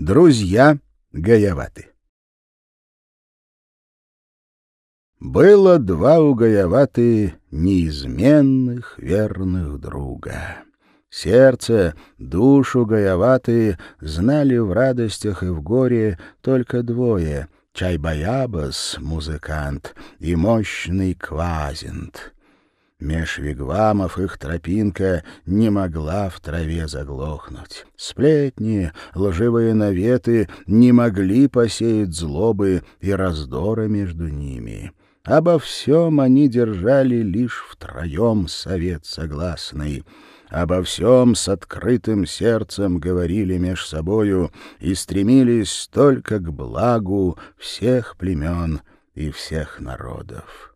Друзья Гаяваты Было два у Гаяваты неизменных верных друга. Сердце, душу Гаяваты знали в радостях и в горе только двое — Чайбаябас, музыкант, и мощный Квазинт. Меж вигвамов их тропинка не могла в траве заглохнуть. Сплетни, лживые наветы не могли посеять злобы и раздора между ними. Обо всем они держали лишь втроем совет согласный. Обо всем с открытым сердцем говорили меж собою и стремились только к благу всех племен и всех народов.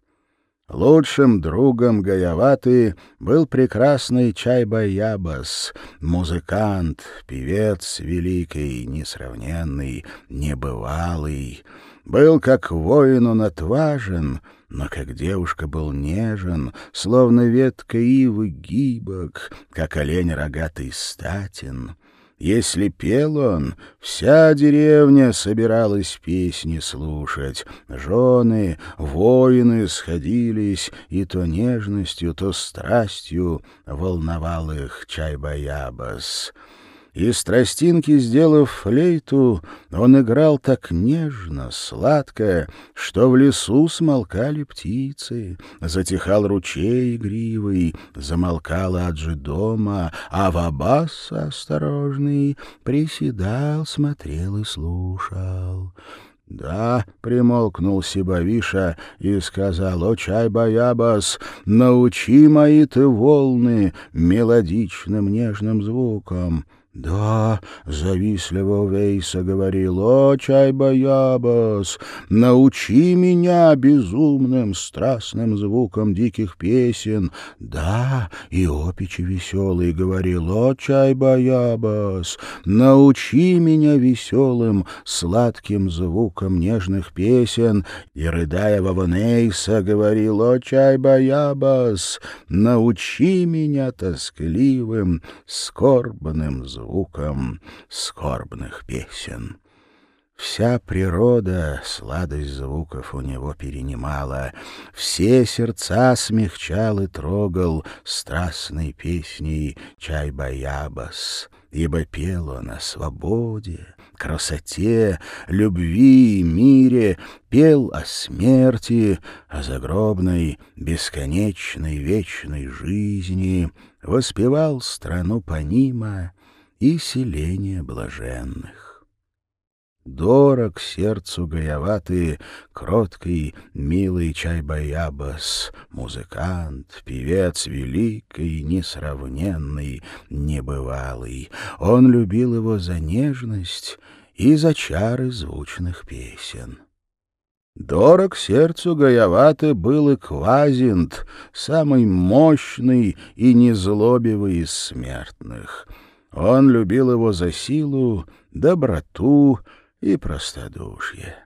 Лучшим другом Гаяваты был прекрасный Чайбаябас, музыкант, певец великий, несравненный, небывалый. Был как воин он отважен, но как девушка был нежен, словно ветка ивы гибок, как олень рогатый статен. Если пел он, вся деревня собиралась песни слушать. Жены, воины сходились, и то нежностью, то страстью волновал их Чайбаябас. Из тростинки, сделав флейту, он играл так нежно, сладко, что в лесу смолкали птицы, затихал ручей игривый, замолкала аджи дома, а Вабас осторожный приседал, смотрел и слушал. «Да», — примолкнул Сибавиша и сказал, «О, Чай-Баябас, научи мои ты волны мелодичным нежным звуком». «Да», — завистливо Вейса говорил, «О, Чайбаябас, научи меня безумным страстным звуком диких песен». «Да», — и опичи веселый говорил, «О, Чайбаябас, научи меня веселым сладким звуком нежных песен». И, рыдая Ваванейса, говорил, «О, Чайбаябас, научи меня тоскливым скорбным звуком» звуком скорбных песен. Вся природа сладость звуков у него перенимала, все сердца смягчал и трогал страстной песней Чайбаябас, ибо пел он о свободе, красоте, любви и мире, пел о смерти, о загробной, бесконечной, вечной жизни, воспевал страну Панима, и селение блаженных. Дорог сердцу гаяватый, кроткий, милый Чайбаябас, музыкант, певец великий, несравненный, небывалый. Он любил его за нежность и за чары звучных песен. Дорог сердцу Гаяваты был и Квазинт, самый мощный и незлобивый из смертных — он любил его за силу, доброту и простодушие.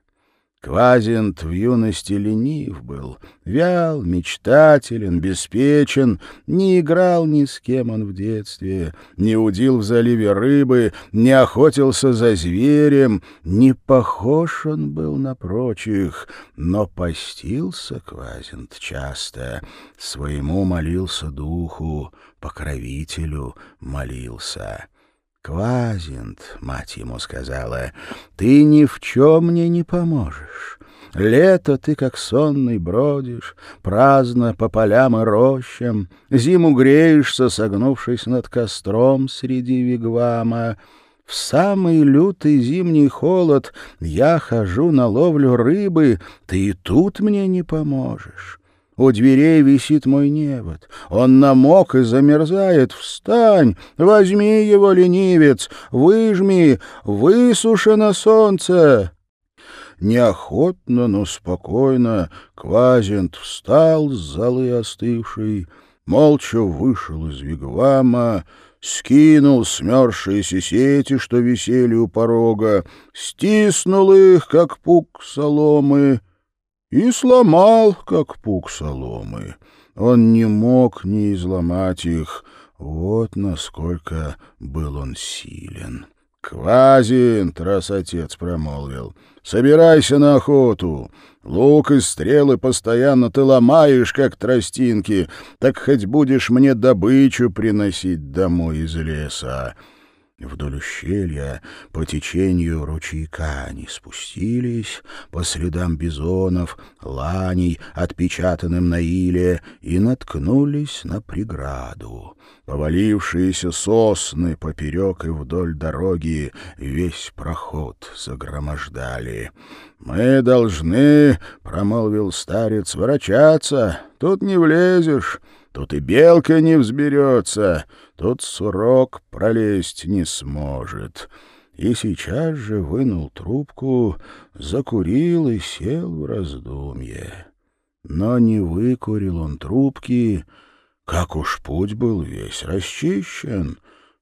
Квазинт в юности ленив был, вял, мечтателен, беспечен, не играл ни с кем он в детстве, не удил в заливе рыбы, не охотился за зверем, не похож он был на прочих, но постился Квазинт часто, своему молился духу, покровителю молился. «Квазинт», — мать ему сказала, — «ты ни в чем мне не поможешь». Лето ты, как сонный, бродишь, праздно по полям и рощам, Зиму греешься, согнувшись над костром среди вигвама. В самый лютый зимний холод я хожу на ловлю рыбы, Ты и тут мне не поможешь. У дверей висит мой невод. Он намок и замерзает. Встань, возьми его, ленивец, выжми, высуши на солнце. Неохотно, но спокойно Квазент встал с золы остывшей, молча вышел из вигвама, скинул смерзшиеся сети, что висели у порога, стиснул их, как пук соломы, и сломал, как пук соломы. Он не мог не изломать их, вот насколько был он силен. «Квазинт!» — раз отец промолвил. «Собирайся на охоту. Лук и стрелы постоянно ты ломаешь, как тростинки, так хоть будешь мне добычу приносить домой из леса». Вдоль ущелья по течению ручейка они спустились, по следам бизонов, ланей, отпечатанным на иле, и наткнулись на преграду. Повалившиеся сосны поперек и вдоль дороги весь проход загромождали. «Мы должны, — промолвил старец, — ворочаться, тут не влезешь». Тут и белка не взберется, тут сурок пролезть не сможет. И сейчас же вынул трубку, закурил и сел в раздумье. Но не выкурил он трубки, как уж путь был весь расчищен.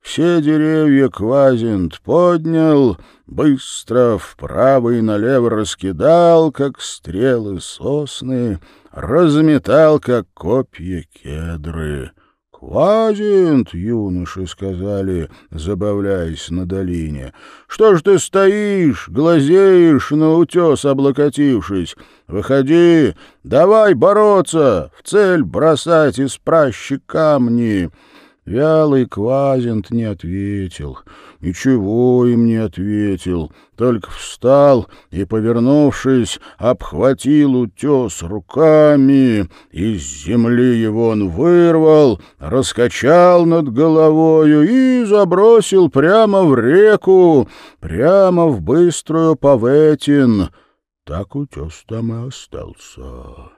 Все деревья Квазинт поднял, быстро вправо и налево раскидал, как стрелы сосны, разметал, как копья кедры. «Квазинт!» — юноши сказали, забавляясь на долине. «Что ж ты стоишь, глазеешь на утес, облокотившись? Выходи, давай бороться, в цель бросать из пращи камни!» Вялый Квазинт не ответил, ничего им не ответил, только встал и, повернувшись, обхватил утес руками, из земли его он вырвал, раскачал над головою и забросил прямо в реку, прямо в быструю Паветин. Так утес там и остался.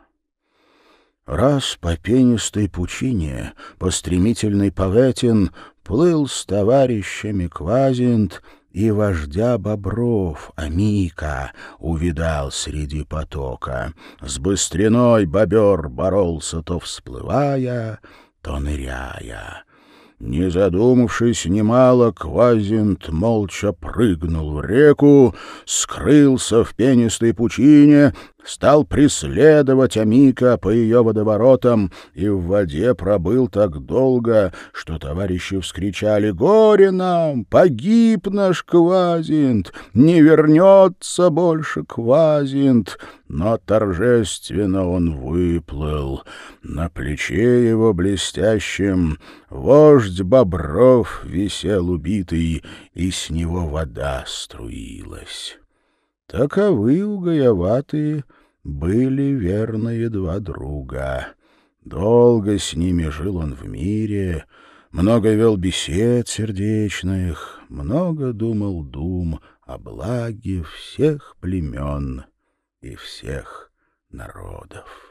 Раз по пенистой пучине, по стремительной Паветин, плыл с товарищами Квазинт и вождя бобров, Амика, увидал среди потока. С быстриной бобер боролся то всплывая, то ныряя. Не задумавшись немало, Квазинт молча прыгнул в реку, скрылся в пенистой пучине, стал преследовать Амика по ее водоворотам и в воде пробыл так долго, что товарищи вскричали «Горе нам! Погиб наш Квазинт! Не вернется больше Квазинт!» Но торжественно он выплыл. На плече его блестящем вождь Бобров висел убитый, и с него вода струилась. Таковы угояватые были верные два друга. Долго с ними жил он в мире, много вел бесед сердечных, много думал дум о благе всех племен и всех народов.